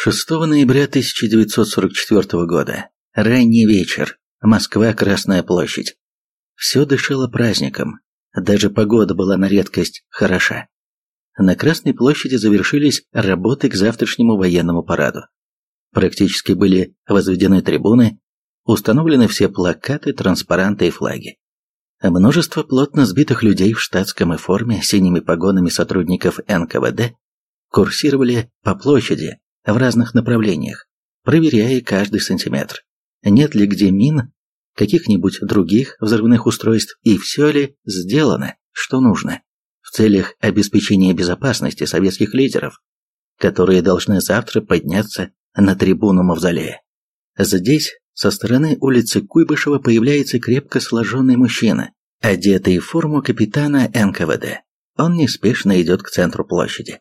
6 ноября 1944 года. Ранний вечер. Москва, Красная площадь. Все дышало праздником. Даже погода была на редкость хороша. На Красной площади завершились работы к завтрашнему военному параду. Практически были возведены трибуны, установлены все плакаты, транспаранты и флаги. Множество плотно сбитых людей в штатском и форме синими погонами сотрудников НКВД курсировали по площади в разных направлениях, проверяя каждый сантиметр. Нет ли где мин, каких-нибудь других взрывных устройств и все ли сделано, что нужно, в целях обеспечения безопасности советских лидеров, которые должны завтра подняться на трибуну Мавзолея. Здесь со стороны улицы Куйбышева появляется крепко сложенный мужчина, одетый в форму капитана НКВД. Он неспешно идет к центру площади.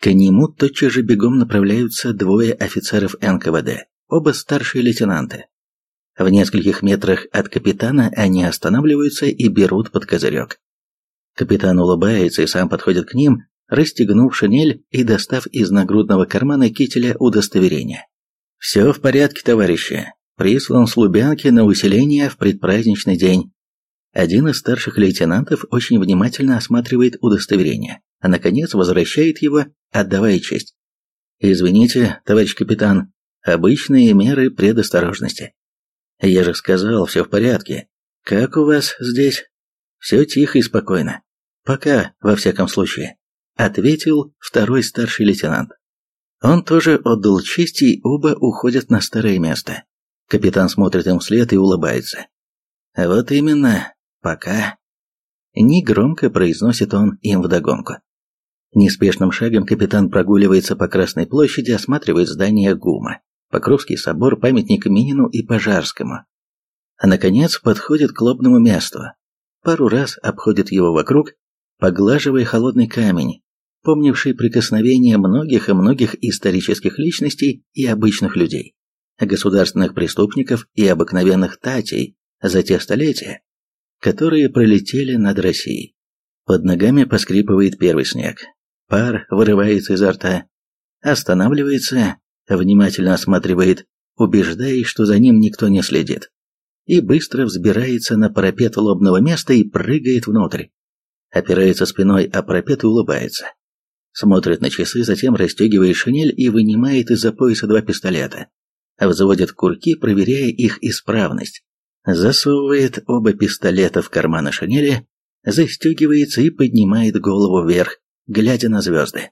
К нему тотчас же бегом направляются двое офицеров НКВД, оба старшие лейтенанты. В нескольких метрах от капитана они останавливаются и берут под козырек. Капитан улыбается и сам подходит к ним, расстегнув шинель и достав из нагрудного кармана кителя удостоверение. «Все в порядке, товарищи прислан с Лубянки на усиление в предпраздничный день. Один из старших лейтенантов очень внимательно осматривает удостоверение, а наконец возвращает его, отдавая честь. «Извините, товарищ капитан, обычные меры предосторожности». «Я же сказал, все в порядке. Как у вас здесь?» «Все тихо и спокойно. Пока, во всяком случае», — ответил второй старший лейтенант. Он тоже отдал честь, и оба уходят на старое место. Капитан смотрит им вслед и улыбается. «Вот именно, пока...» Негромко произносит он им вдогонку. Неспешным шагом капитан прогуливается по Красной площади, осматривает здания ГУМа, Покровский собор, памятник Минину и Пожарскому. А наконец подходит к лобному месту. Пару раз обходит его вокруг, поглаживая холодный камень, помнивший прикосновение многих и многих исторических личностей и обычных людей государственных преступников и обыкновенных татей за те столетия, которые пролетели над Россией. Под ногами поскрипывает первый снег. Пар вырывается изо рта, останавливается, внимательно осматривает, убеждаясь, что за ним никто не следит, и быстро взбирается на парапет лобного места и прыгает внутрь. Опирается спиной о парапет и улыбается. Смотрит на часы, затем расстегивает шинель и вынимает из-за пояса два пистолета взводит курки, проверяя их исправность, засовывает оба пистолета в карманы шинели, застегивается и поднимает голову вверх, глядя на звезды.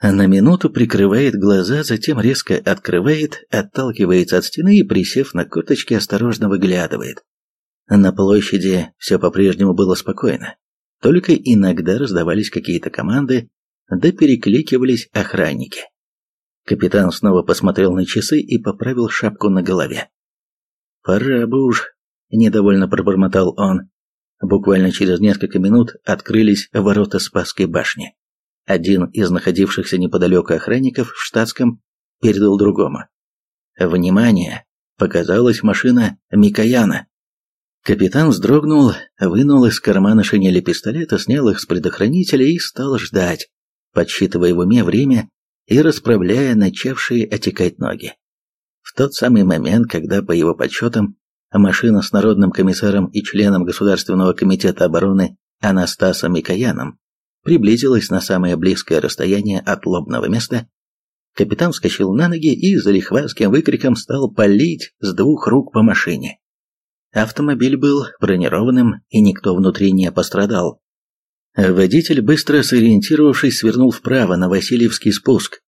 На минуту прикрывает глаза, затем резко открывает, отталкивается от стены и, присев на корточки, осторожно выглядывает. На площади все по-прежнему было спокойно. Только иногда раздавались какие-то команды, да перекликивались охранники. Капитан снова посмотрел на часы и поправил шапку на голове. «Пора бы уж», — недовольно пробормотал он. Буквально через несколько минут открылись ворота Спасской башни. Один из находившихся неподалеку охранников в штатском передал другому. «Внимание!» — показалась машина Микояна. Капитан вздрогнул, вынул из кармана шинели пистолета, снял их с предохранителя и стал ждать, подсчитывая в уме время, и расправляя начавшие отекать ноги. В тот самый момент, когда, по его подсчетам, машина с народным комиссаром и членом Государственного комитета обороны Анастасом Микояном приблизилась на самое близкое расстояние от лобного места, капитан вскочил на ноги и за лихватским выкриком стал палить с двух рук по машине. Автомобиль был бронированным, и никто внутри не пострадал. Водитель, быстро сориентировавшись, свернул вправо на Васильевский спуск.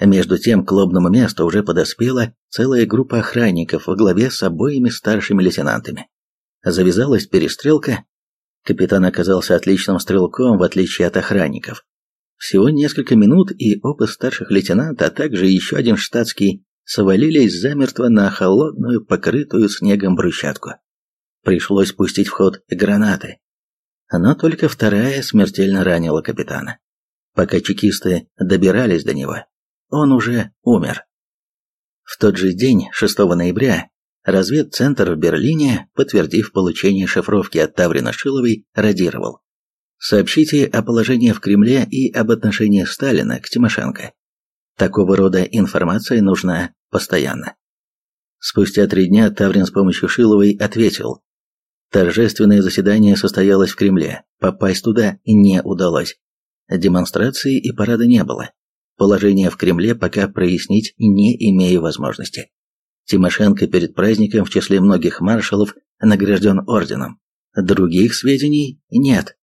Между тем к лобному месту уже подоспела целая группа охранников во главе с обоими старшими лейтенантами. Завязалась перестрелка. Капитан оказался отличным стрелком, в отличие от охранников. Всего несколько минут, и оба старших лейтенанта, а также еще один штатский, свалились замертво на холодную, покрытую снегом брусчатку. Пришлось пустить в ход гранаты, но только вторая смертельно ранила капитана. Пока чекисты добирались до него, он уже умер. В тот же день, 6 ноября, разведцентр в Берлине, подтвердив получение шифровки от Таврина Шиловой, радировал. Сообщите о положении в Кремле и об отношении Сталина к Тимошенко. Такого рода информация нужна постоянно. Спустя три дня Таврин с помощью Шиловой ответил. Торжественное заседание состоялось в Кремле, попасть туда не удалось. Демонстрации и парада не было. Положение в Кремле пока прояснить не имею возможности. Тимошенко перед праздником в числе многих маршалов награжден орденом. Других сведений нет.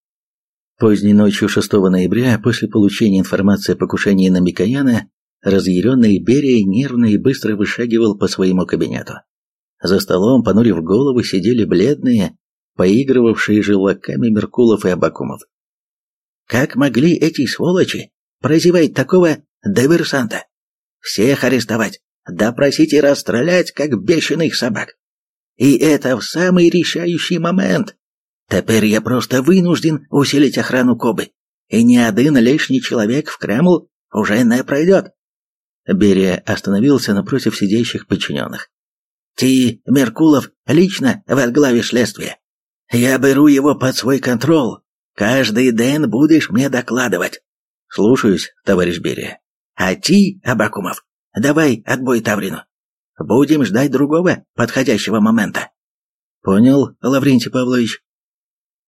Поздней ночью 6 ноября, после получения информации о покушении на Микояна, разъяренный Берия нервно и быстро вышагивал по своему кабинету. За столом, понурив голову, сидели бледные, поигрывавшие желваками Меркулов и Абакумов. «Как могли эти сволочи прозевать такого диверсанта? Всех арестовать, допросить и расстрелять, как бешеных собак. И это в самый решающий момент. Теперь я просто вынужден усилить охрану Кобы, и ни один лишний человек в Кремл уже не пройдет. Берия остановился напротив сидящих подчиненных. «Ты, Меркулов, лично возглавишь следствие. Я беру его под свой контроль. Каждый день будешь мне докладывать». «Слушаюсь, товарищ Берия». «А ты, Абакумов, давай отбой Таврину. Будем ждать другого подходящего момента». «Понял, Лаврентий Павлович».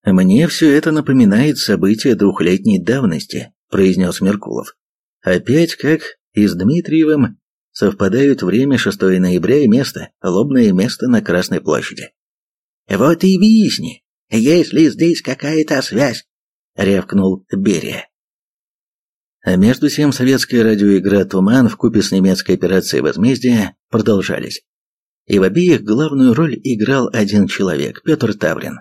«Мне все это напоминает события двухлетней давности», — произнес Меркулов. «Опять как и с Дмитриевым совпадают время 6 ноября и место, лобное место на Красной площади. «Вот и выясни, есть здесь какая-то связь», — рявкнул Берия. А между тем советская радиоигра «Туман» в купе с немецкой операцией «Возмездие» продолжались. И в обеих главную роль играл один человек, Петр Таврин.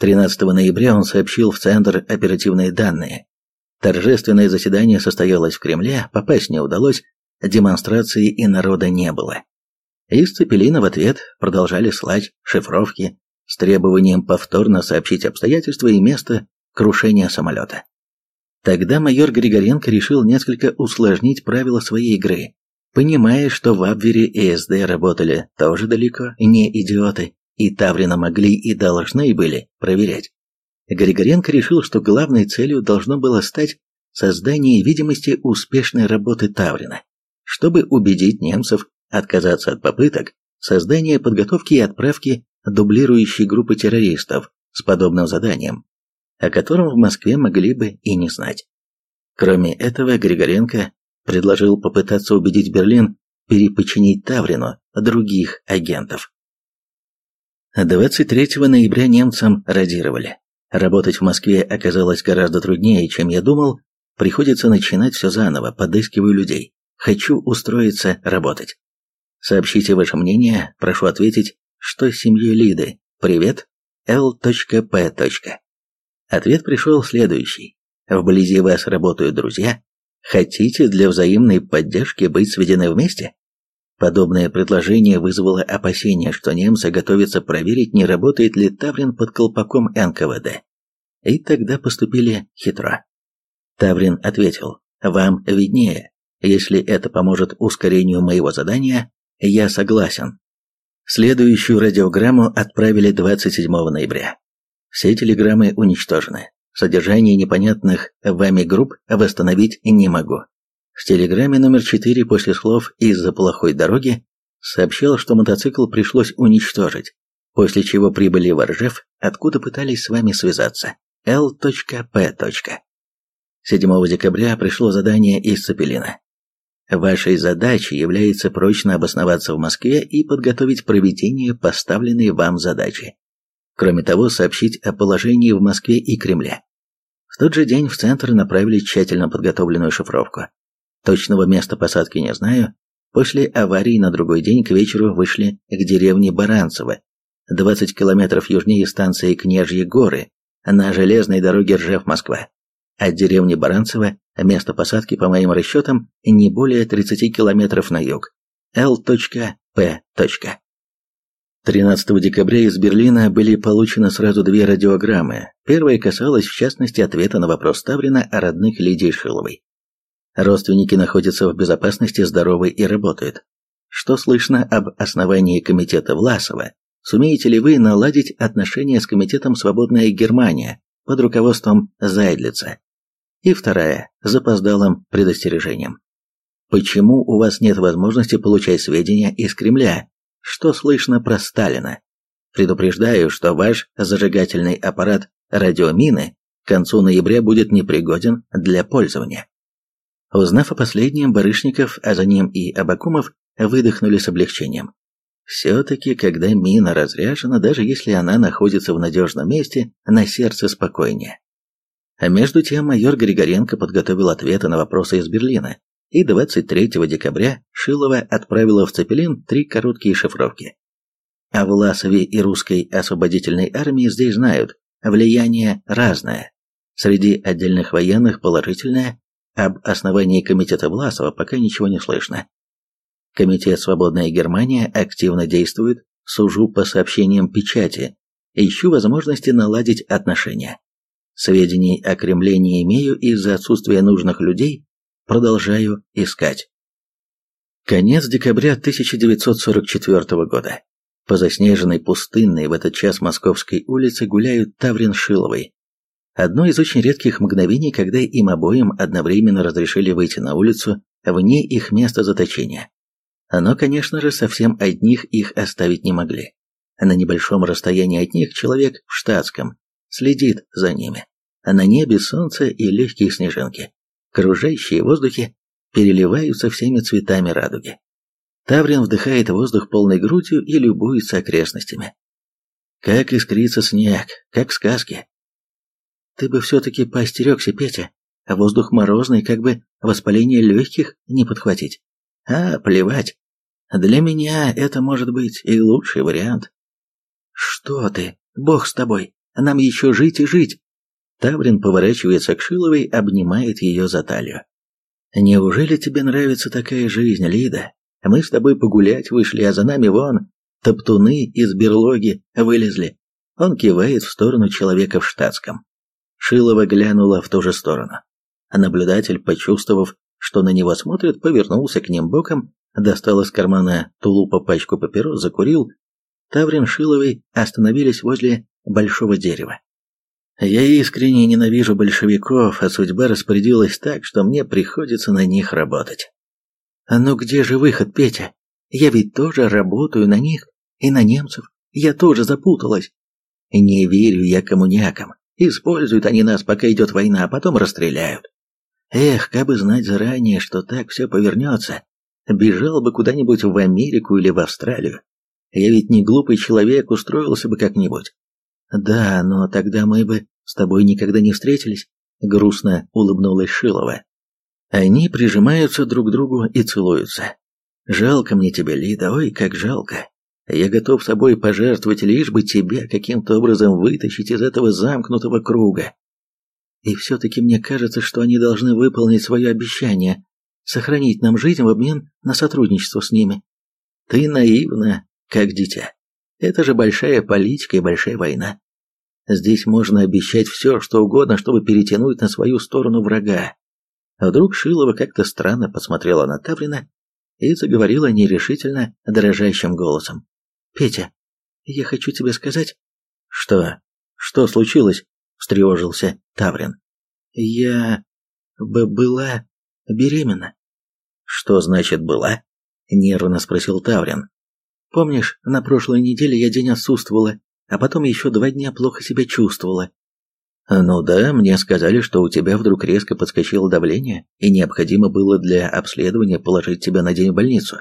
13 ноября он сообщил в Центр оперативные данные, Торжественное заседание состоялось в Кремле, попасть не удалось, демонстрации и народа не было. Из Цепелина в ответ продолжали слать шифровки с требованием повторно сообщить обстоятельства и место крушения самолета. Тогда майор Григоренко решил несколько усложнить правила своей игры, понимая, что в Абвере и СД работали тоже далеко не идиоты, и Таврина могли и должны были проверять. Григоренко решил, что главной целью должно было стать создание видимости успешной работы Таврина, чтобы убедить немцев отказаться от попыток создания подготовки и отправки дублирующей группы террористов с подобным заданием, о котором в Москве могли бы и не знать. Кроме этого, Григоренко предложил попытаться убедить Берлин переподчинить Таврину других агентов. 23 ноября немцам радировали. Работать в Москве оказалось гораздо труднее, чем я думал. Приходится начинать все заново, подыскиваю людей. Хочу устроиться работать. Сообщите ваше мнение, прошу ответить, что с семьей Лиды. Привет, L.P. Ответ пришел следующий. Вблизи вас работают друзья. Хотите для взаимной поддержки быть сведены вместе? Подобное предложение вызвало опасение, что немцы готовятся проверить, не работает ли Таврин под колпаком НКВД. И тогда поступили хитро. Таврин ответил, «Вам виднее. Если это поможет ускорению моего задания, я согласен». Следующую радиограмму отправили 27 ноября. Все телеграммы уничтожены. Содержание непонятных вами групп восстановить не могу. В телеграмме номер 4 после слов «из-за плохой дороги» сообщал, что мотоцикл пришлось уничтожить, после чего прибыли в Ржев, откуда пытались с вами связаться. Л.П. 7 декабря пришло задание из Цепелина. Вашей задачей является прочно обосноваться в Москве и подготовить проведение поставленной вам задачи. Кроме того, сообщить о положении в Москве и Кремле. В тот же день в центр направили тщательно подготовленную шифровку. Точного места посадки не знаю. После аварии на другой день к вечеру вышли к деревне Баранцево, 20 километров южнее станции Княжьи горы, на железной дороге Ржев-Москва. От деревни Баранцево место посадки, по моим расчетам, не более 30 километров на юг. L.P. 13 декабря из Берлина были получены сразу две радиограммы. Первая касалась, в частности, ответа на вопрос Таврина о родных Лидии Шиловой. Родственники находятся в безопасности, здоровы и работают. Что слышно об основании комитета Власова? Сумеете ли вы наладить отношения с комитетом «Свободная Германия» под руководством Зайдлица? И вторая, запоздалым предостережением. Почему у вас нет возможности получать сведения из Кремля? Что слышно про Сталина? Предупреждаю, что ваш зажигательный аппарат радиомины к концу ноября будет непригоден для пользования. Узнав о последнем, Барышников, а за ним и Абакумов выдохнули с облегчением. Все-таки, когда мина разряжена, даже если она находится в надежном месте, на сердце спокойнее. А между тем майор Григоренко подготовил ответы на вопросы из Берлина, и 23 декабря Шилова отправила в Цепелин три короткие шифровки. О Власове и русской освободительной армии здесь знают, влияние разное. Среди отдельных военных положительное, об основании комитета Власова пока ничего не слышно. Комитет «Свободная Германия» активно действует, сужу по сообщениям печати, ищу возможности наладить отношения. Сведений о Кремле не имею из-за отсутствия нужных людей, продолжаю искать. Конец декабря 1944 года. По заснеженной пустынной в этот час Московской улице гуляют Таврин Шиловой. Одно из очень редких мгновений, когда им обоим одновременно разрешили выйти на улицу вне их места заточения. Но, конечно же, совсем одних их оставить не могли. На небольшом расстоянии от них человек в штатском следит за ними. А на небе солнце и легкие снежинки, кружащие в воздухе, переливаются всеми цветами радуги. Таврин вдыхает воздух полной грудью и любуется окрестностями. Как искрится снег, как в сказке. Ты бы все-таки поостерегся, Петя, а воздух морозный, как бы воспаление легких не подхватить. А, плевать. Для меня это может быть и лучший вариант. Что ты, бог с тобой, нам еще жить и жить. Таврин поворачивается к Шиловой, обнимает ее за талию. Неужели тебе нравится такая жизнь, Лида? Мы с тобой погулять вышли, а за нами вон топтуны из берлоги вылезли. Он кивает в сторону человека в штатском. Шилова глянула в ту же сторону. А наблюдатель, почувствовав, что на него смотрят, повернулся к ним боком достал из кармана тулупа пачку папирос, закурил. Таврин Шиловой остановились возле большого дерева. Я искренне ненавижу большевиков, а судьба распорядилась так, что мне приходится на них работать. А ну где же выход, Петя? Я ведь тоже работаю на них и на немцев. Я тоже запуталась. Не верю я коммунякам. Используют они нас, пока идет война, а потом расстреляют. Эх, как бы знать заранее, что так все повернется, бежал бы куда-нибудь в Америку или в Австралию. Я ведь не глупый человек, устроился бы как-нибудь. Да, но тогда мы бы с тобой никогда не встретились, грустно улыбнулась Шилова. Они прижимаются друг к другу и целуются. Жалко мне тебя, Лида, ой, как жалко. Я готов собой пожертвовать, лишь бы тебя каким-то образом вытащить из этого замкнутого круга. И все-таки мне кажется, что они должны выполнить свое обещание, сохранить нам жизнь в обмен на сотрудничество с ними. Ты наивна, как дитя. Это же большая политика и большая война. Здесь можно обещать все, что угодно, чтобы перетянуть на свою сторону врага. А вдруг Шилова как-то странно посмотрела на Таврина и заговорила нерешительно, дрожащим голосом. «Петя, я хочу тебе сказать...» «Что? Что случилось?» — встревожился Таврин. «Я... бы была беременна. Что значит была? Нервно спросил Таврин. Помнишь, на прошлой неделе я день отсутствовала, а потом еще два дня плохо себя чувствовала. Ну да, мне сказали, что у тебя вдруг резко подскочило давление, и необходимо было для обследования положить тебя на день в больницу.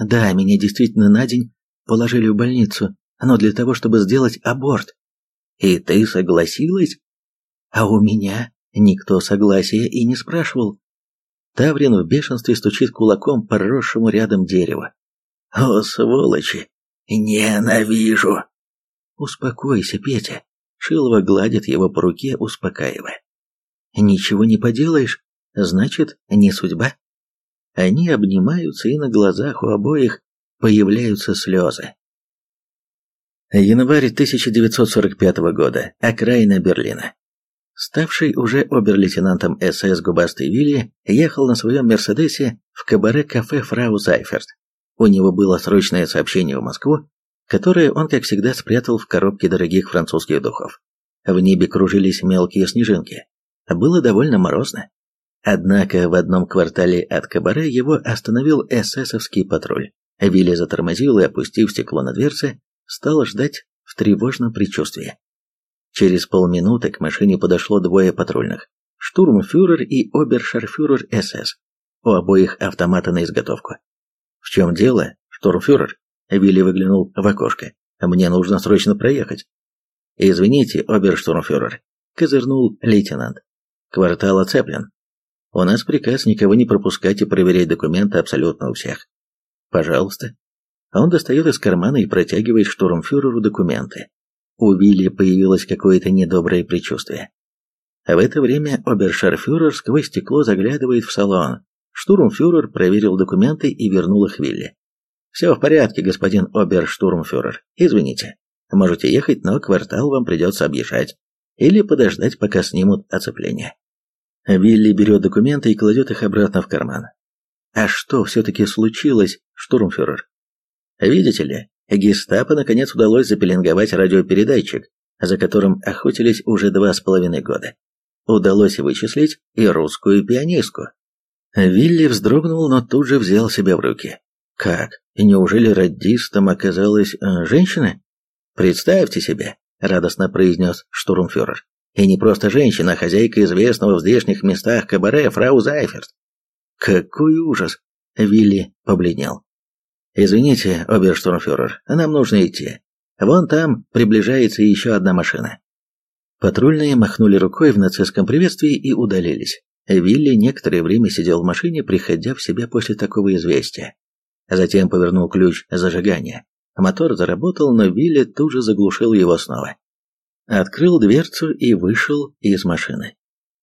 Да, меня действительно на день положили в больницу, но для того, чтобы сделать аборт. И ты согласилась? А у меня никто согласия и не спрашивал. Таврин в бешенстве стучит кулаком по росшему рядом дереву. «О, сволочи! Ненавижу!» «Успокойся, Петя!» Шилова гладит его по руке, успокаивая. «Ничего не поделаешь, значит, не судьба». Они обнимаются, и на глазах у обоих появляются слезы. Январь 1945 года. Окраина Берлина. Ставший уже обер-лейтенантом СС губастый Вилли ехал на своем «Мерседесе» в кабаре-кафе «Фрау Зайферт». У него было срочное сообщение в Москву, которое он, как всегда, спрятал в коробке дорогих французских духов. В небе кружились мелкие снежинки. Было довольно морозно. Однако в одном квартале от кабаре его остановил эсэсовский патруль. Вилли затормозил и, опустив стекло на дверце, стал ждать в тревожном предчувствии. Через полминуты к машине подошло двое патрульных. Штурмфюрер и обершарфюрер СС. У обоих автоматы на изготовку. «В чем дело, штурмфюрер?» Вилли выглянул в окошко. «Мне нужно срочно проехать». «Извините, оберштурмфюрер», — козырнул лейтенант. «Квартал оцеплен. У нас приказ никого не пропускать и проверять документы абсолютно у всех. Пожалуйста». Он достает из кармана и протягивает штурмфюреру документы. У Вилли появилось какое-то недоброе предчувствие. В это время обершарфюрер сквозь стекло заглядывает в салон. Штурмфюрер проверил документы и вернул их Вилли. «Все в порядке, господин оберштурмфюрер. Извините. Можете ехать, но квартал вам придется объезжать. Или подождать, пока снимут оцепление». Вилли берет документы и кладет их обратно в карман. «А что все-таки случилось, штурмфюрер?» «Видите ли, гестапо наконец удалось запеленговать радиопередатчик, за которым охотились уже два с половиной года. Удалось вычислить и русскую пианистку. Вилли вздрогнул, но тут же взял себя в руки. Как? Неужели радистом оказалась э, женщина? Представьте себе, радостно произнес штурмфюрер. И не просто женщина, а хозяйка известного в здешних местах кабаре фрау Зайферт. Какой ужас! Вилли побледнел. «Извините, оберштурмфюрер, нам нужно идти. Вон там приближается еще одна машина». Патрульные махнули рукой в нацистском приветствии и удалились. Вилли некоторое время сидел в машине, приходя в себя после такого известия. Затем повернул ключ зажигания. Мотор заработал, но Вилли тут же заглушил его снова. Открыл дверцу и вышел из машины.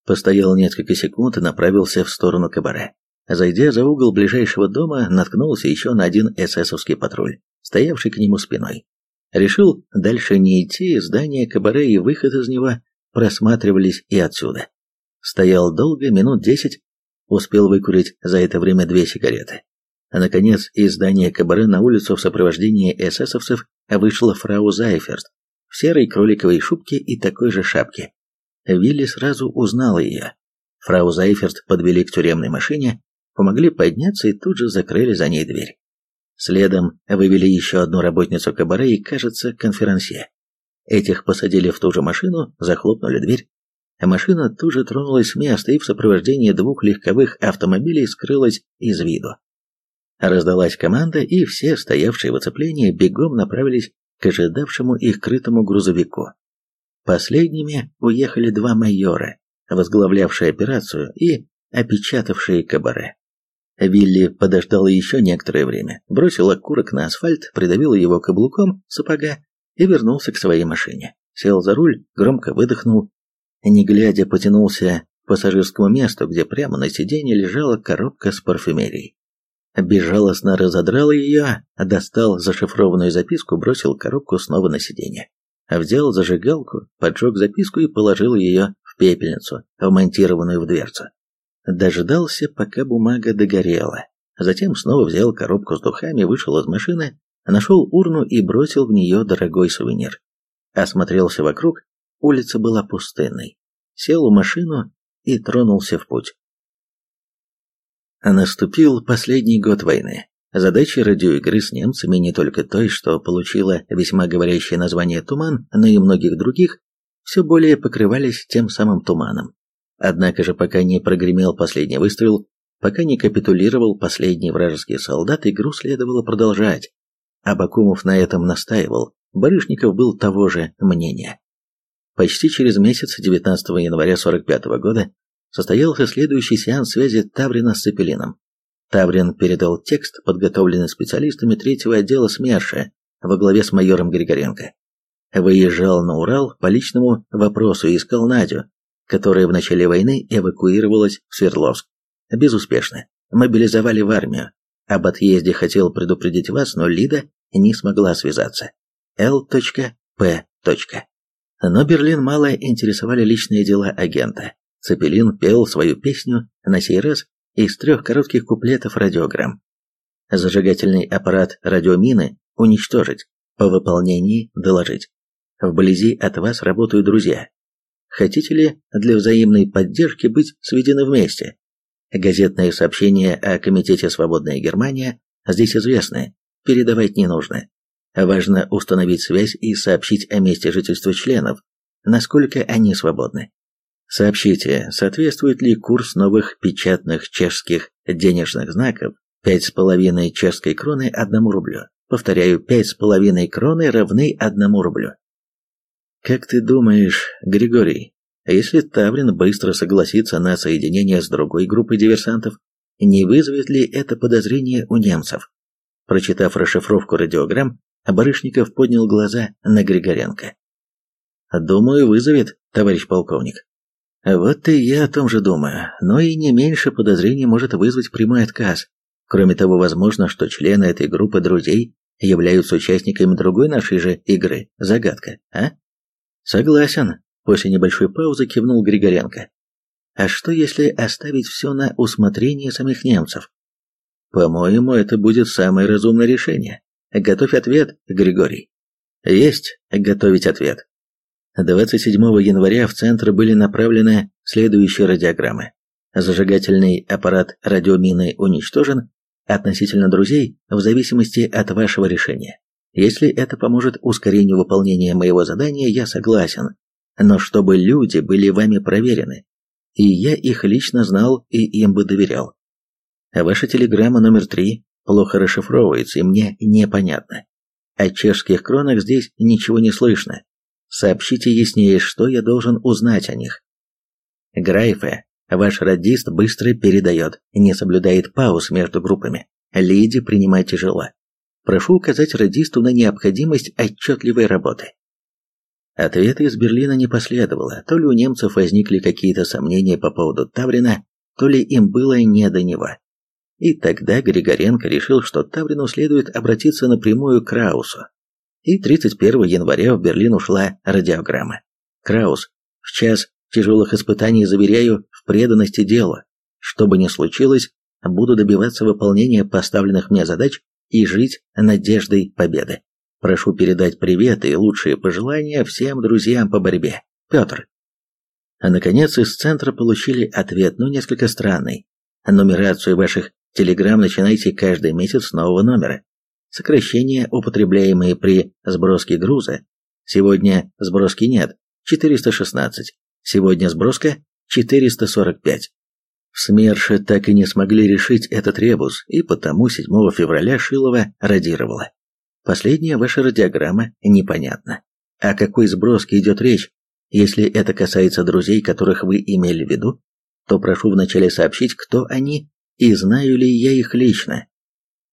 Постоял несколько секунд и направился в сторону кабаре. Зайдя за угол ближайшего дома, наткнулся еще на один эсэсовский патруль, стоявший к нему спиной. Решил дальше не идти, здание кабаре и выход из него просматривались и отсюда. Стоял долго, минут десять, успел выкурить за это время две сигареты. А наконец из здания кабаре на улицу в сопровождении эсэсовцев вышла фрау Зайферст в серой кроликовой шубке и такой же шапке. Вилли сразу узнал ее. Фрау Зайферст подвели к тюремной машине, помогли подняться и тут же закрыли за ней дверь. Следом вывели еще одну работницу кабаре и, кажется, конферансье. Этих посадили в ту же машину, захлопнули дверь. Машина тут же тронулась с места и в сопровождении двух легковых автомобилей скрылась из виду. Раздалась команда, и все, стоявшие в оцеплении, бегом направились к ожидавшему их крытому грузовику. Последними уехали два майора, возглавлявшие операцию и опечатавшие кабаре. Вилли подождал еще некоторое время, бросил окурок на асфальт, придавил его каблуком сапога и вернулся к своей машине. Сел за руль, громко выдохнул, не глядя потянулся к пассажирскому месту, где прямо на сиденье лежала коробка с парфюмерией. Безжалостно разодрал ее, достал зашифрованную записку, бросил коробку снова на сиденье. Взял зажигалку, поджег записку и положил ее в пепельницу, вмонтированную в дверцу. Дождался, пока бумага догорела. Затем снова взял коробку с духами, вышел из машины, нашел урну и бросил в нее дорогой сувенир. Осмотрелся вокруг, улица была пустынной. Сел в машину и тронулся в путь. Наступил последний год войны. Задачи радиоигры с немцами не только той, что получила весьма говорящее название «Туман», но и многих других, все более покрывались тем самым туманом. Однако же пока не прогремел последний выстрел, пока не капитулировал последний вражеский солдат, игру следовало продолжать. Абакумов на этом настаивал, Барышников был того же мнения. Почти через месяц, 19 января 45 года, состоялся следующий сеанс связи Таврина с Цепелином. Таврин передал текст, подготовленный специалистами третьего отдела СМЕРШа во главе с майором Григоренко. Выезжал на Урал по личному вопросу и искал Надю, которая в начале войны эвакуировалась в Свердловск. Безуспешно. Мобилизовали в армию. Об отъезде хотел предупредить вас, но Лида не смогла связаться. Л.П. Но Берлин мало интересовали личные дела агента. Цепелин пел свою песню, на сей раз, из трех коротких куплетов радиограмм. Зажигательный аппарат радиомины уничтожить, по выполнении доложить. Вблизи от вас работают друзья, Хотите ли для взаимной поддержки быть сведены вместе? Газетные сообщения о Комитете «Свободная Германия» здесь известны, передавать не нужно. Важно установить связь и сообщить о месте жительства членов, насколько они свободны. Сообщите, соответствует ли курс новых печатных чешских денежных знаков 5,5 чешской кроны одному рублю. Повторяю, 5,5 кроны равны одному рублю. Как ты думаешь, Григорий, если Таврин быстро согласится на соединение с другой группой диверсантов, не вызовет ли это подозрение у немцев? Прочитав расшифровку радиограмм, Барышников поднял глаза на Григоренко. «Думаю, вызовет, товарищ полковник». «Вот и я о том же думаю, но и не меньше подозрений может вызвать прямой отказ. Кроме того, возможно, что члены этой группы друзей являются участниками другой нашей же игры «Загадка», а?» «Согласен», — после небольшой паузы кивнул Григоренко. «А что, если оставить все на усмотрение самих немцев?» «По-моему, это будет самое разумное решение. Готовь ответ, Григорий». «Есть готовить ответ». 27 января в центр были направлены следующие радиограммы. Зажигательный аппарат радиомины уничтожен, относительно друзей в зависимости от вашего решения. Если это поможет ускорению выполнения моего задания, я согласен. Но чтобы люди были вами проверены, и я их лично знал и им бы доверял. Ваша телеграмма номер три плохо расшифровывается и мне непонятно. О чешских кронах здесь ничего не слышно. Сообщите яснее, что я должен узнать о них. Грайфе Ваш радист быстро передает, не соблюдает пауз между группами. Леди принимать тяжело. Прошу указать радисту на необходимость отчетливой работы. Ответа из Берлина не последовало, то ли у немцев возникли какие-то сомнения по поводу Таврина, то ли им было не до него. И тогда Григоренко решил, что Таврину следует обратиться напрямую к Краусу. И 31 января в Берлин ушла радиограмма. Краус в час тяжелых испытаний заверяю в преданности делу. Что бы ни случилось, буду добиваться выполнения поставленных мне задач и жить надеждой победы. Прошу передать привет и лучшие пожелания всем друзьям по борьбе. Петр. А наконец из центра получили ответ, но несколько странный. Нумерацию ваших телеграмм начинайте каждый месяц с нового номера. Сокращения, употребляемые при сброске груза. Сегодня сброски нет. 416. Сегодня сброска 445. В СМЕРШе так и не смогли решить этот ребус, и потому 7 февраля Шилова радировала. Последняя ваша радиограмма непонятна. О какой сброске идет речь? Если это касается друзей, которых вы имели в виду, то прошу вначале сообщить, кто они и знаю ли я их лично.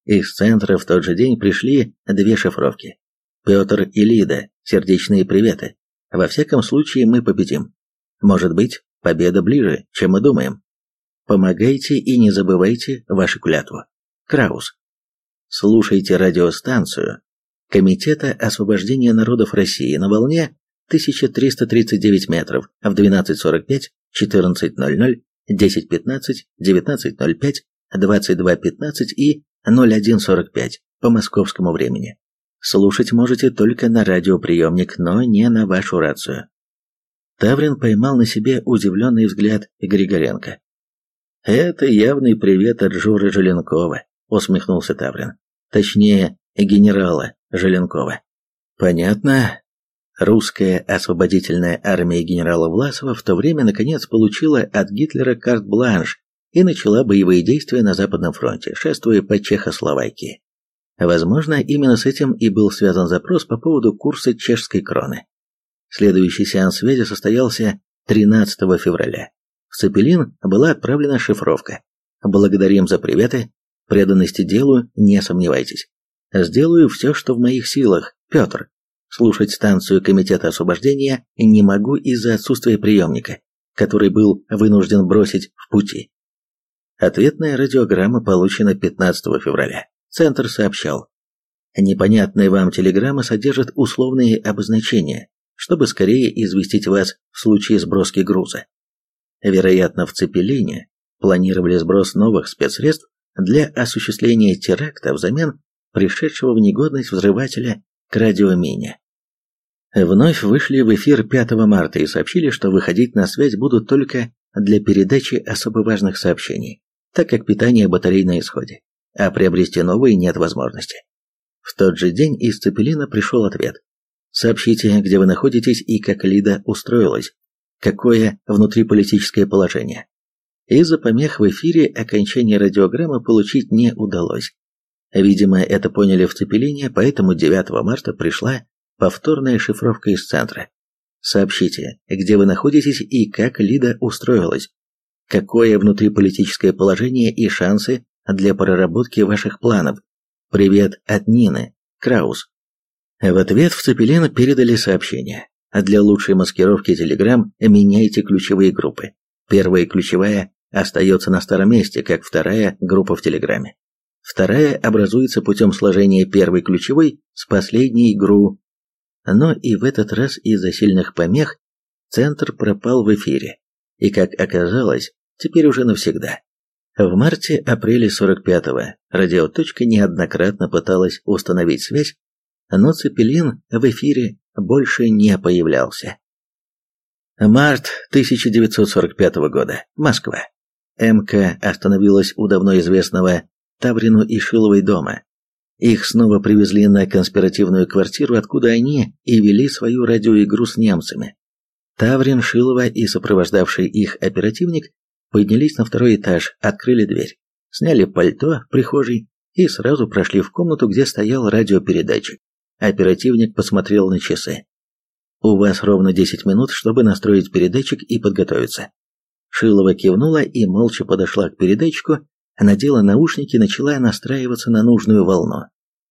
Из центра в тот же день пришли две шифровки. Петр и Лида, сердечные приветы. Во всяком случае, мы победим. Может быть, победа ближе, чем мы думаем. Помогайте и не забывайте вашу клятву. Краус. Слушайте радиостанцию Комитета освобождения народов России на волне 1339 метров в 12.45, 14.00, 10.15, 19.05, 22.15 и 01.45 по московскому времени. Слушать можете только на радиоприемник, но не на вашу рацию. Таврин поймал на себе удивленный взгляд Григоренко. «Это явный привет от Журы Желенкова», — усмехнулся Таврин. «Точнее, генерала Желенкова». «Понятно». Русская освободительная армия генерала Власова в то время наконец получила от Гитлера карт-бланш и начала боевые действия на Западном фронте, шествуя по Чехословакии. Возможно, именно с этим и был связан запрос по поводу курса чешской кроны. Следующий сеанс связи состоялся 13 февраля. В Цепелин была отправлена шифровка. Благодарим за приветы, преданности делу не сомневайтесь. Сделаю все, что в моих силах, Петр. Слушать станцию Комитета освобождения не могу из-за отсутствия приемника, который был вынужден бросить в пути. Ответная радиограмма получена 15 февраля. Центр сообщал. Непонятная вам телеграмма содержит условные обозначения, чтобы скорее известить вас в случае сброски груза. Вероятно, в Цепелине планировали сброс новых спецсредств для осуществления теракта взамен пришедшего в негодность взрывателя к радиомине. Вновь вышли в эфир 5 марта и сообщили, что выходить на связь будут только для передачи особо важных сообщений, так как питание батарей на исходе, а приобрести новые нет возможности. В тот же день из Цепелина пришел ответ. Сообщите, где вы находитесь и как Лида устроилась, какое внутриполитическое положение. Из-за помех в эфире окончание радиограммы получить не удалось. Видимо, это поняли в Цепелине, поэтому 9 марта пришла повторная шифровка из центра. Сообщите, где вы находитесь и как Лида устроилась. Какое внутриполитическое положение и шансы для проработки ваших планов. Привет от Нины. Краус. В ответ в Цепелин передали сообщение. Для лучшей маскировки Telegram меняйте ключевые группы. Первая ключевая остается на старом месте, как вторая группа в Телеграме. Вторая образуется путем сложения первой ключевой с последней ГРУ но и в этот раз из-за сильных помех центр пропал в эфире, и, как оказалось, теперь уже навсегда. В марте-апреле 45-го радиоточка неоднократно пыталась установить связь, но Цепелин в эфире больше не появлялся. Март 1945 года. Москва. МК остановилась у давно известного Таврину и Шиловой дома, их снова привезли на конспиративную квартиру, откуда они и вели свою радиоигру с немцами. Таврин, Шилова и сопровождавший их оперативник поднялись на второй этаж, открыли дверь, сняли пальто в прихожей и сразу прошли в комнату, где стоял радиопередатчик. Оперативник посмотрел на часы. «У вас ровно 10 минут, чтобы настроить передатчик и подготовиться». Шилова кивнула и молча подошла к передатчику, надела наушники начала настраиваться на нужную волну.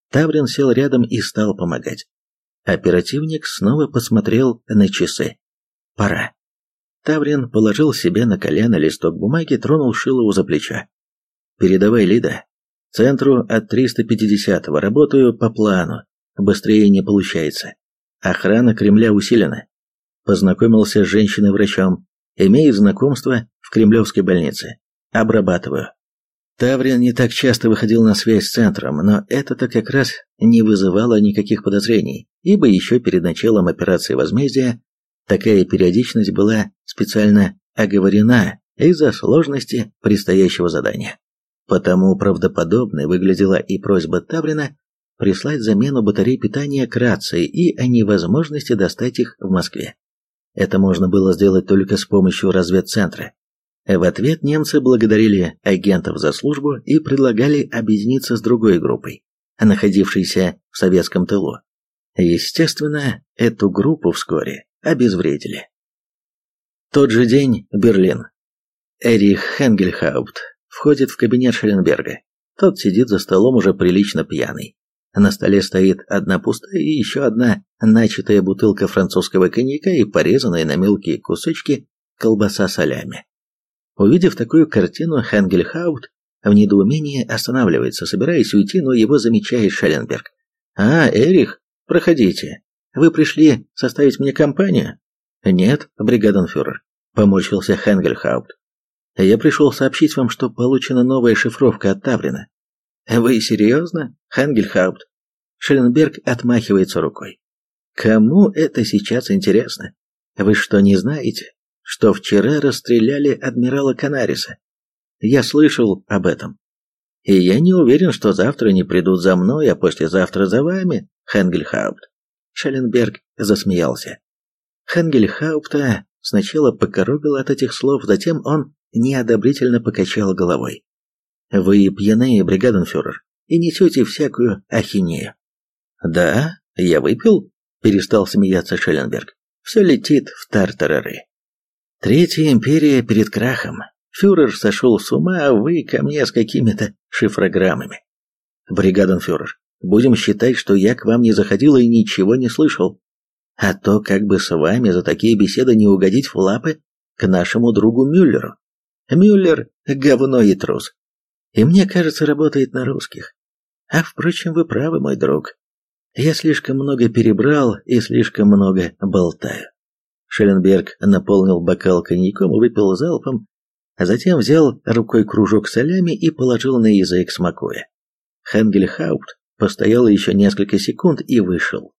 Таврин сел рядом и стал помогать. Оперативник снова посмотрел на часы. Пора. Таврин положил себе на колено листок бумаги, тронул Шилову за плечо. «Передавай, Лида. Центру от 350-го. Работаю по плану. Быстрее не получается. Охрана Кремля усилена. Познакомился с женщиной-врачом. Имеет знакомство в Кремлевской больнице. Обрабатываю. Таврин не так часто выходил на связь с центром, но это-то как раз не вызывало никаких подозрений, ибо еще перед началом операции возмездия такая периодичность была специально оговорена из-за сложности предстоящего задания. Потому правдоподобной выглядела и просьба Таврина прислать замену батарей питания к рации и о невозможности достать их в Москве. Это можно было сделать только с помощью разведцентра, в ответ немцы благодарили агентов за службу и предлагали объединиться с другой группой, находившейся в советском тылу. Естественно, эту группу вскоре обезвредили. Тот же день Берлин. Эрих Хенгельхаупт входит в кабинет Шелленберга. Тот сидит за столом уже прилично пьяный. На столе стоит одна пустая и еще одна начатая бутылка французского коньяка и порезанная на мелкие кусочки колбаса солями. Увидев такую картину, Хенгельхаут в недоумении останавливается, собираясь уйти, но его замечает Шелленберг. «А, Эрих, проходите. Вы пришли составить мне компанию?» «Нет, бригаденфюрер», — поморщился Хенгельхаут. «Я пришел сообщить вам, что получена новая шифровка от Таврина». «Вы серьезно, Хенгельхаут?» Шелленберг отмахивается рукой. «Кому это сейчас интересно? Вы что, не знаете? Что вчера расстреляли адмирала Канариса. Я слышал об этом. И я не уверен, что завтра не придут за мной, а послезавтра за вами, Хенгельхаупт. Шелленберг засмеялся. Хенгельхаупта сначала покоробил от этих слов, затем он неодобрительно покачал головой. «Вы пьяные, бригаденфюрер, и несете всякую ахинею». «Да, я выпил?» – перестал смеяться Шелленберг. «Все летит в тартарары». Третья империя перед крахом. Фюрер сошел с ума, а вы ко мне с какими-то шифрограммами. Бригаденфюрер, будем считать, что я к вам не заходил и ничего не слышал. А то как бы с вами за такие беседы не угодить в лапы к нашему другу Мюллеру. Мюллер — говно и трус. И мне кажется, работает на русских. А впрочем, вы правы, мой друг. Я слишком много перебрал и слишком много болтаю. Шелленберг наполнил бокал коньяком и выпил залпом, а затем взял рукой кружок солями и положил на язык, смакуя. Хенгельхаупт постоял еще несколько секунд и вышел.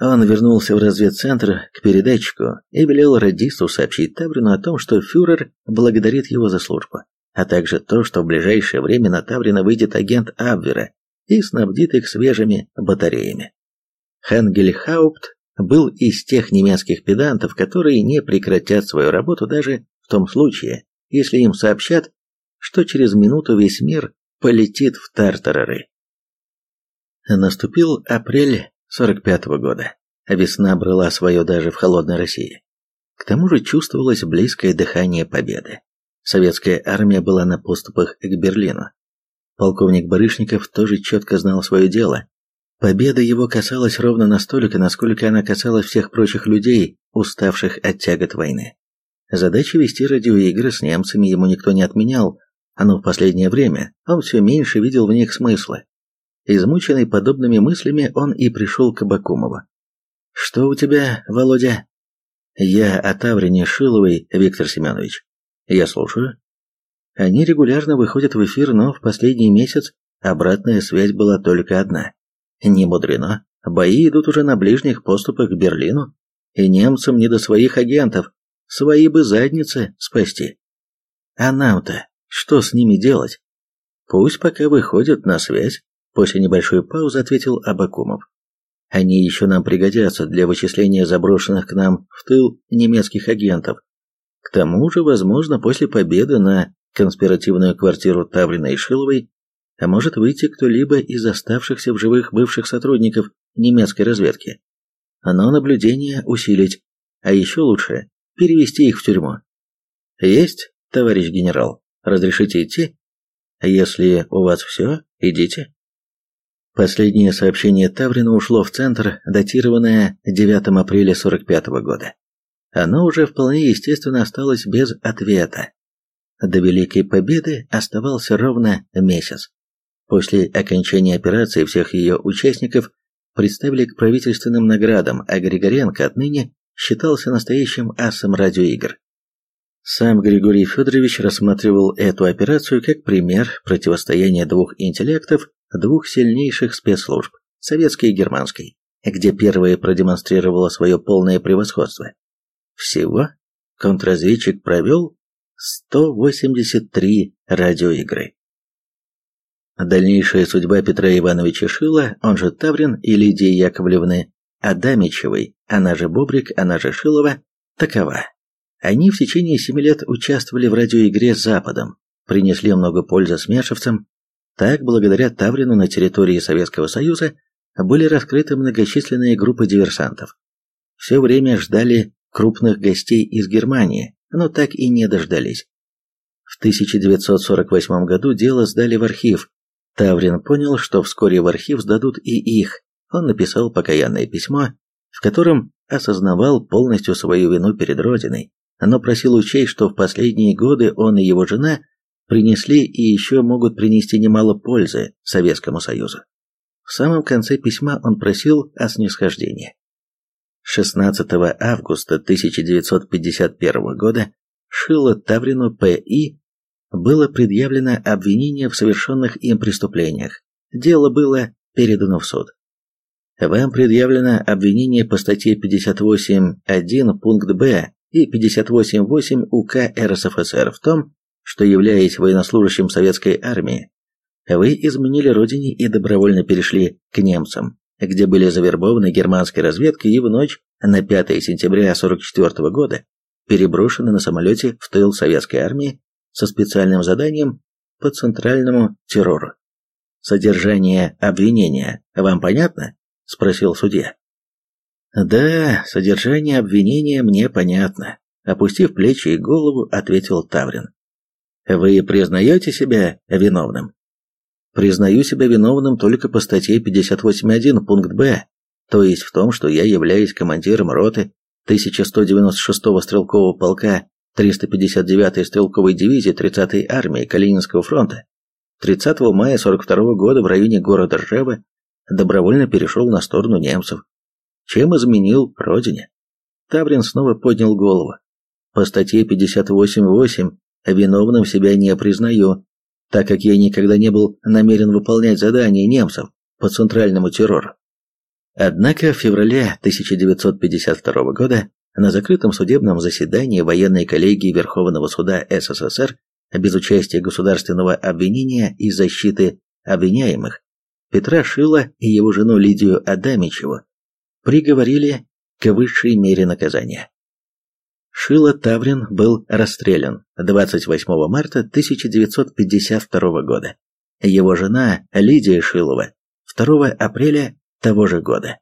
Он вернулся в разведцентр к передатчику и велел радисту сообщить Таврину о том, что фюрер благодарит его за службу, а также то, что в ближайшее время на Таврина выйдет агент Абвера и снабдит их свежими батареями. Хангельхаупт был из тех немецких педантов, которые не прекратят свою работу даже в том случае, если им сообщат, что через минуту весь мир полетит в тартарары. Наступил апрель 45 -го года, весна брала свое даже в холодной России. К тому же чувствовалось близкое дыхание победы. Советская армия была на поступах к Берлину. Полковник Барышников тоже четко знал свое дело. Победа его касалась ровно настолько, насколько она касалась всех прочих людей, уставших от тягот войны. Задачи вести радиоигры с немцами ему никто не отменял, но в последнее время он все меньше видел в них смысла. Измученный подобными мыслями, он и пришел к Абакумову. «Что у тебя, Володя?» «Я о Таврине Шиловой, Виктор Семенович». «Я слушаю». Они регулярно выходят в эфир, но в последний месяц обратная связь была только одна. Не мудрено. Бои идут уже на ближних поступах к Берлину, и немцам не до своих агентов, свои бы задницы спасти. А нам-то что с ними делать? Пусть пока выходят на связь, после небольшой паузы ответил Абакумов. Они еще нам пригодятся для вычисления заброшенных к нам в тыл немецких агентов. К тому же, возможно, после победы на конспиративную квартиру Таврина и Шиловой а может выйти кто-либо из оставшихся в живых бывших сотрудников немецкой разведки. Но наблюдение усилить, а еще лучше перевести их в тюрьму. Есть, товарищ генерал, разрешите идти? Если у вас все, идите. Последнее сообщение Таврина ушло в центр, датированное 9 апреля 45 года. Оно уже вполне естественно осталось без ответа. До Великой Победы оставался ровно месяц. После окончания операции всех ее участников представили к правительственным наградам, а Григоренко отныне считался настоящим асом радиоигр. Сам Григорий Федорович рассматривал эту операцию как пример противостояния двух интеллектов, двух сильнейших спецслужб, советской и германской, где первая продемонстрировала свое полное превосходство. Всего контрразведчик провел 183 радиоигры. Дальнейшая судьба Петра Ивановича Шила, он же Таврин, и Лидии Яковлевны Адамичевой, она же Бобрик, она же Шилова, такова. Они в течение семи лет участвовали в радиоигре с Западом, принесли много пользы смершевцам. Так, благодаря Таврину на территории Советского Союза были раскрыты многочисленные группы диверсантов. Все время ждали крупных гостей из Германии, но так и не дождались. В 1948 году дело сдали в архив, Таврин понял, что вскоре в архив сдадут и их. Он написал покаянное письмо, в котором осознавал полностью свою вину перед Родиной, но просил учесть, что в последние годы он и его жена принесли и еще могут принести немало пользы Советскому Союзу. В самом конце письма он просил о снисхождении. 16 августа 1951 года Шило Таврину П.И было предъявлено обвинение в совершенных им преступлениях. Дело было передано в суд. Вам предъявлено обвинение по статье 58.1 пункт Б и 58.8 УК РСФСР в том, что, являясь военнослужащим советской армии, вы изменили родине и добровольно перешли к немцам, где были завербованы германской разведкой и в ночь на 5 сентября 1944 года переброшены на самолете в тыл советской армии со специальным заданием по центральному террору. Содержание обвинения вам понятно? спросил судья. Да, содержание обвинения мне понятно, опустив плечи и голову, ответил Таврин. Вы признаете себя виновным? Признаю себя виновным только по статье 58.1 пункт Б, то есть в том, что я являюсь командиром роты 1196-го стрелкового полка 359-й стрелковой дивизии 30-й армии Калининского фронта 30 мая 42 года в районе города Ржева добровольно перешел на сторону немцев, чем изменил родине. Таврин снова поднял голову. По статье 58.8 виновным себя не признаю, так как я никогда не был намерен выполнять задания немцев по центральному террору. Однако в феврале 1952 года на закрытом судебном заседании военной коллегии Верховного суда СССР без участия государственного обвинения и защиты обвиняемых Петра Шила и его жену Лидию Адамичеву приговорили к высшей мере наказания. Шила Таврин был расстрелян 28 марта 1952 года. Его жена Лидия Шилова 2 апреля того же года.